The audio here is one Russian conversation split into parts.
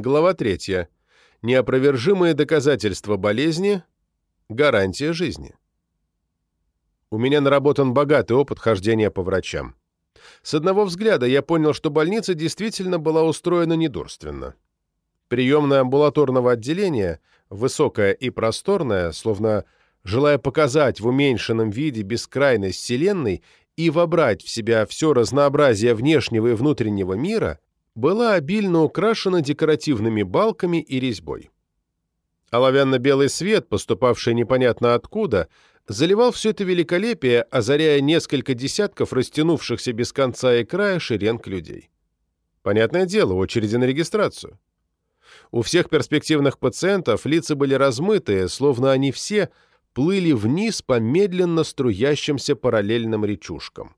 Глава 3. Неопровержимые доказательства болезни – гарантия жизни. У меня наработан богатый опыт хождения по врачам. С одного взгляда я понял, что больница действительно была устроена недурственно. Приемная амбулаторного отделения, высокая и просторная, словно желая показать в уменьшенном виде бескрайность Вселенной и вобрать в себя все разнообразие внешнего и внутреннего мира, была обильно украшена декоративными балками и резьбой. Оловянно-белый свет, поступавший непонятно откуда, заливал все это великолепие, озаряя несколько десятков растянувшихся без конца и края шеренг людей. Понятное дело, очереди на регистрацию. У всех перспективных пациентов лица были размытые, словно они все плыли вниз по медленно струящимся параллельным речушкам.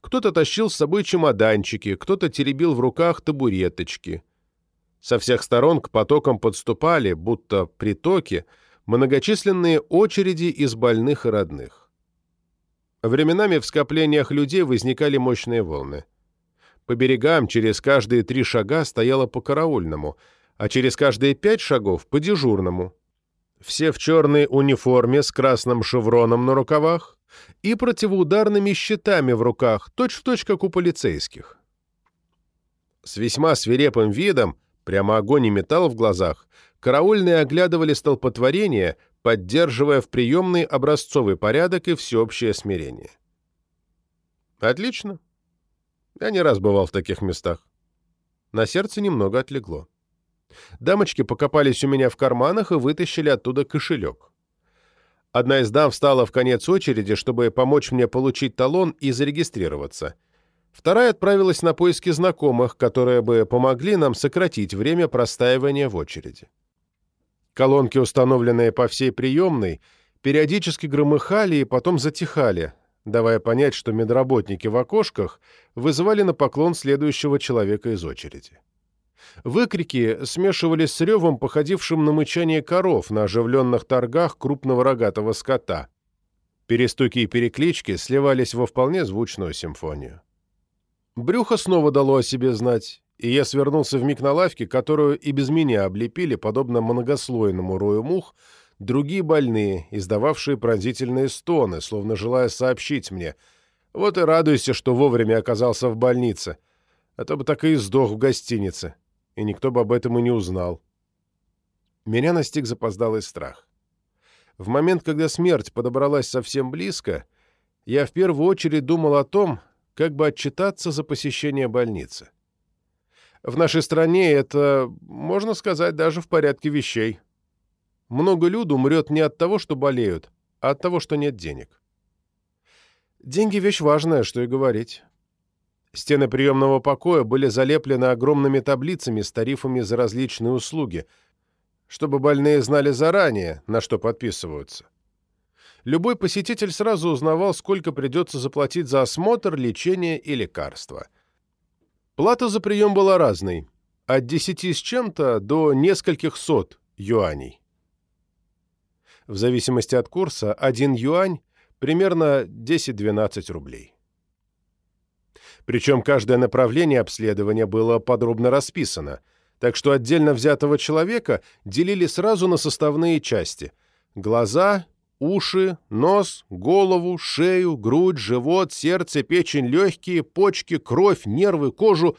Кто-то тащил с собой чемоданчики, кто-то теребил в руках табуреточки. Со всех сторон к потокам подступали, будто притоки, многочисленные очереди из больных и родных. Временами в скоплениях людей возникали мощные волны. По берегам через каждые три шага стояло по караульному, а через каждые пять шагов — по дежурному. Все в черной униформе с красным шевроном на рукавах, и противоударными щитами в руках, точь-в-точь, точь, как у полицейских. С весьма свирепым видом, прямо огонь и металл в глазах, караульные оглядывали столпотворение, поддерживая в приемный образцовый порядок и всеобщее смирение. Отлично. Я не раз бывал в таких местах. На сердце немного отлегло. Дамочки покопались у меня в карманах и вытащили оттуда кошелек. Одна из дам встала в конец очереди, чтобы помочь мне получить талон и зарегистрироваться. Вторая отправилась на поиски знакомых, которые бы помогли нам сократить время простаивания в очереди. Колонки, установленные по всей приемной, периодически громыхали и потом затихали, давая понять, что медработники в окошках вызывали на поклон следующего человека из очереди. Выкрики смешивались с ревом, походившим на мычание коров на оживленных торгах крупного рогатого скота. Перестуки и переклички сливались во вполне звучную симфонию. Брюхо снова дало о себе знать, и я свернулся в миг на лавке, которую и без меня облепили, подобно многослойному рою мух, другие больные, издававшие пронзительные стоны, словно желая сообщить мне «Вот и радуйся, что вовремя оказался в больнице, а то бы так и сдох в гостинице» и никто бы об этом и не узнал. Меня настиг запоздалый страх. В момент, когда смерть подобралась совсем близко, я в первую очередь думал о том, как бы отчитаться за посещение больницы. В нашей стране это, можно сказать, даже в порядке вещей. Много люду умрет не от того, что болеют, а от того, что нет денег. Деньги — вещь важная, что и говорить. Стены приемного покоя были залеплены огромными таблицами с тарифами за различные услуги, чтобы больные знали заранее, на что подписываются. Любой посетитель сразу узнавал, сколько придется заплатить за осмотр, лечение и лекарства. Плата за прием была разной, от 10 с чем-то до нескольких сот юаней. В зависимости от курса, один юань – примерно 10-12 рублей. Причем каждое направление обследования было подробно расписано, так что отдельно взятого человека делили сразу на составные части – глаза, уши, нос, голову, шею, грудь, живот, сердце, печень, легкие, почки, кровь, нервы, кожу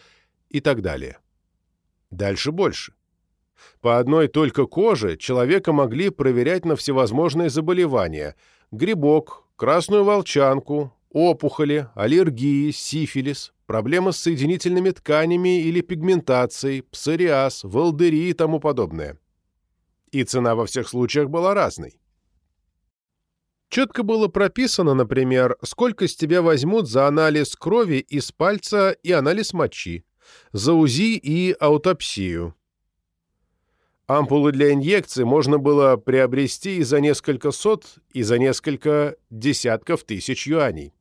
и так далее. Дальше больше. По одной только коже человека могли проверять на всевозможные заболевания – грибок, красную волчанку, опухоли, аллергии, сифилис, проблемы с соединительными тканями или пигментацией, псориаз, волдыри и тому подобное. И цена во всех случаях была разной. Четко было прописано, например, сколько с тебя возьмут за анализ крови из пальца и анализ мочи, за УЗИ и аутопсию. Ампулы для инъекций можно было приобрести и за несколько сот, и за несколько десятков тысяч юаней.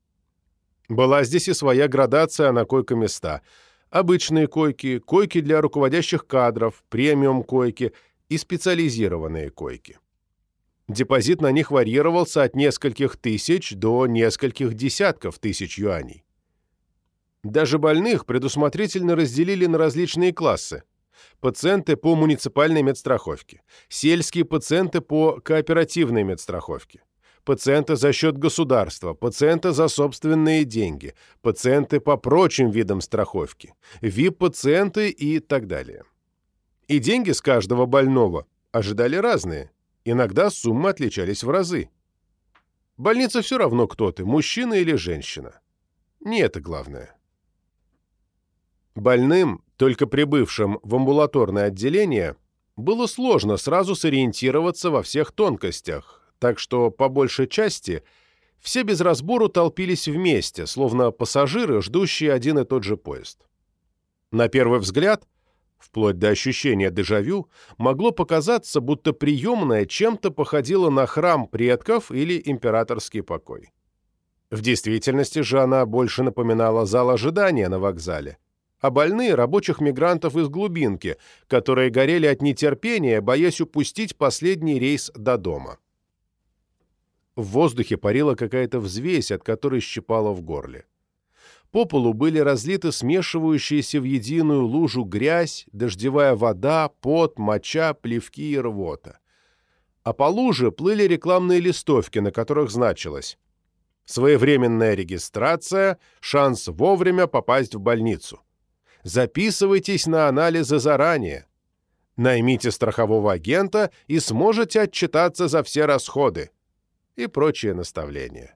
Была здесь и своя градация на койко-места. Обычные койки, койки для руководящих кадров, премиум-койки и специализированные койки. Депозит на них варьировался от нескольких тысяч до нескольких десятков тысяч юаней. Даже больных предусмотрительно разделили на различные классы. пациенты по муниципальной медстраховке, сельские пациенты по кооперативной медстраховке, пациенты за счет государства, пациенты за собственные деньги, пациенты по прочим видам страховки, ВИП-пациенты и так далее. И деньги с каждого больного ожидали разные, иногда суммы отличались в разы. Больница все равно кто ты, мужчина или женщина. Не это главное. Больным, только прибывшим в амбулаторное отделение, было сложно сразу сориентироваться во всех тонкостях, так что, по большей части, все без разбору толпились вместе, словно пассажиры, ждущие один и тот же поезд. На первый взгляд, вплоть до ощущения дежавю, могло показаться, будто приемная чем-то походила на храм предков или императорский покой. В действительности же она больше напоминала зал ожидания на вокзале, а больные – рабочих мигрантов из глубинки, которые горели от нетерпения, боясь упустить последний рейс до дома. В воздухе парила какая-то взвесь, от которой щипало в горле. По полу были разлиты смешивающиеся в единую лужу грязь, дождевая вода, пот, моча, плевки и рвота. А по луже плыли рекламные листовки, на которых значилось «Своевременная регистрация, шанс вовремя попасть в больницу. Записывайтесь на анализы заранее. Наймите страхового агента и сможете отчитаться за все расходы и прочие наставления.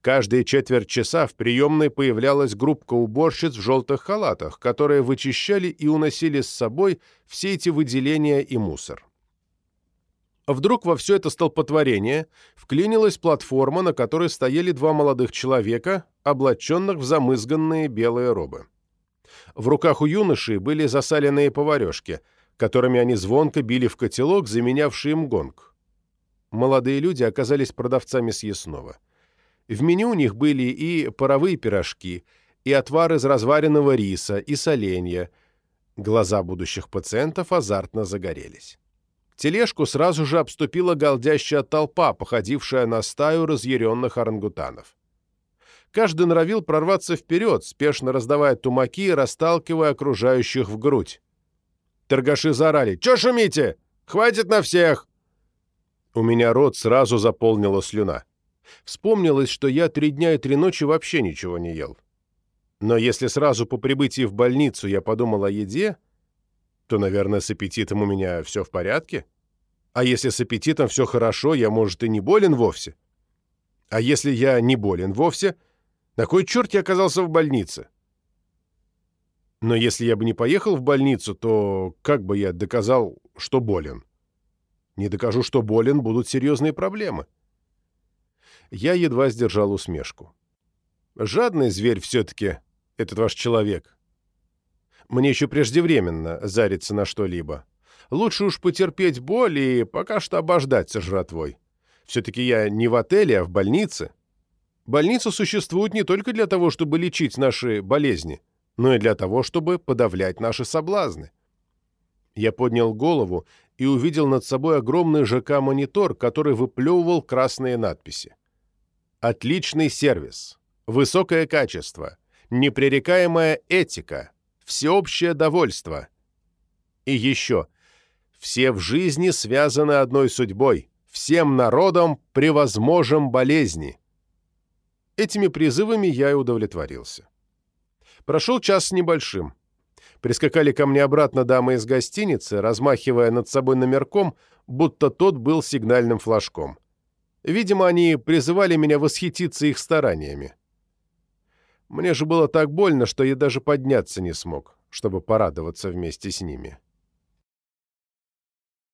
Каждые четверть часа в приемной появлялась группка уборщиц в желтых халатах, которые вычищали и уносили с собой все эти выделения и мусор. Вдруг во все это столпотворение вклинилась платформа, на которой стояли два молодых человека, облаченных в замызганные белые робы. В руках у юноши были засаленные поварешки, которыми они звонко били в котелок, заменявший им гонг молодые люди оказались продавцами съестного. В меню у них были и паровые пирожки, и отвар из разваренного риса, и соленья. Глаза будущих пациентов азартно загорелись. Тележку сразу же обступила галдящая толпа, походившая на стаю разъяренных орангутанов. Каждый норовил прорваться вперед, спешно раздавая тумаки и расталкивая окружающих в грудь. Торгаши заорали «Чё шумите? Хватит на всех!» У меня рот сразу заполнила слюна. Вспомнилось, что я три дня и три ночи вообще ничего не ел. Но если сразу по прибытии в больницу я подумал о еде, то, наверное, с аппетитом у меня все в порядке. А если с аппетитом все хорошо, я, может, и не болен вовсе. А если я не болен вовсе, на кой черт я оказался в больнице? Но если я бы не поехал в больницу, то как бы я доказал, что болен? Не докажу, что болен, будут серьезные проблемы. Я едва сдержал усмешку. Жадный зверь все-таки, этот ваш человек. Мне еще преждевременно зариться на что-либо. Лучше уж потерпеть боль и пока что обождать со жратвой. Все-таки я не в отеле, а в больнице. Больница существует не только для того, чтобы лечить наши болезни, но и для того, чтобы подавлять наши соблазны. Я поднял голову и увидел над собой огромный ЖК-монитор, который выплевывал красные надписи. Отличный сервис, высокое качество, непререкаемая этика, всеобщее довольство. И еще, все в жизни связаны одной судьбой, всем народом превозможем болезни. Этими призывами я и удовлетворился. Прошел час с небольшим. Прискакали ко мне обратно дамы из гостиницы, размахивая над собой номерком, будто тот был сигнальным флажком. Видимо, они призывали меня восхититься их стараниями. Мне же было так больно, что я даже подняться не смог, чтобы порадоваться вместе с ними.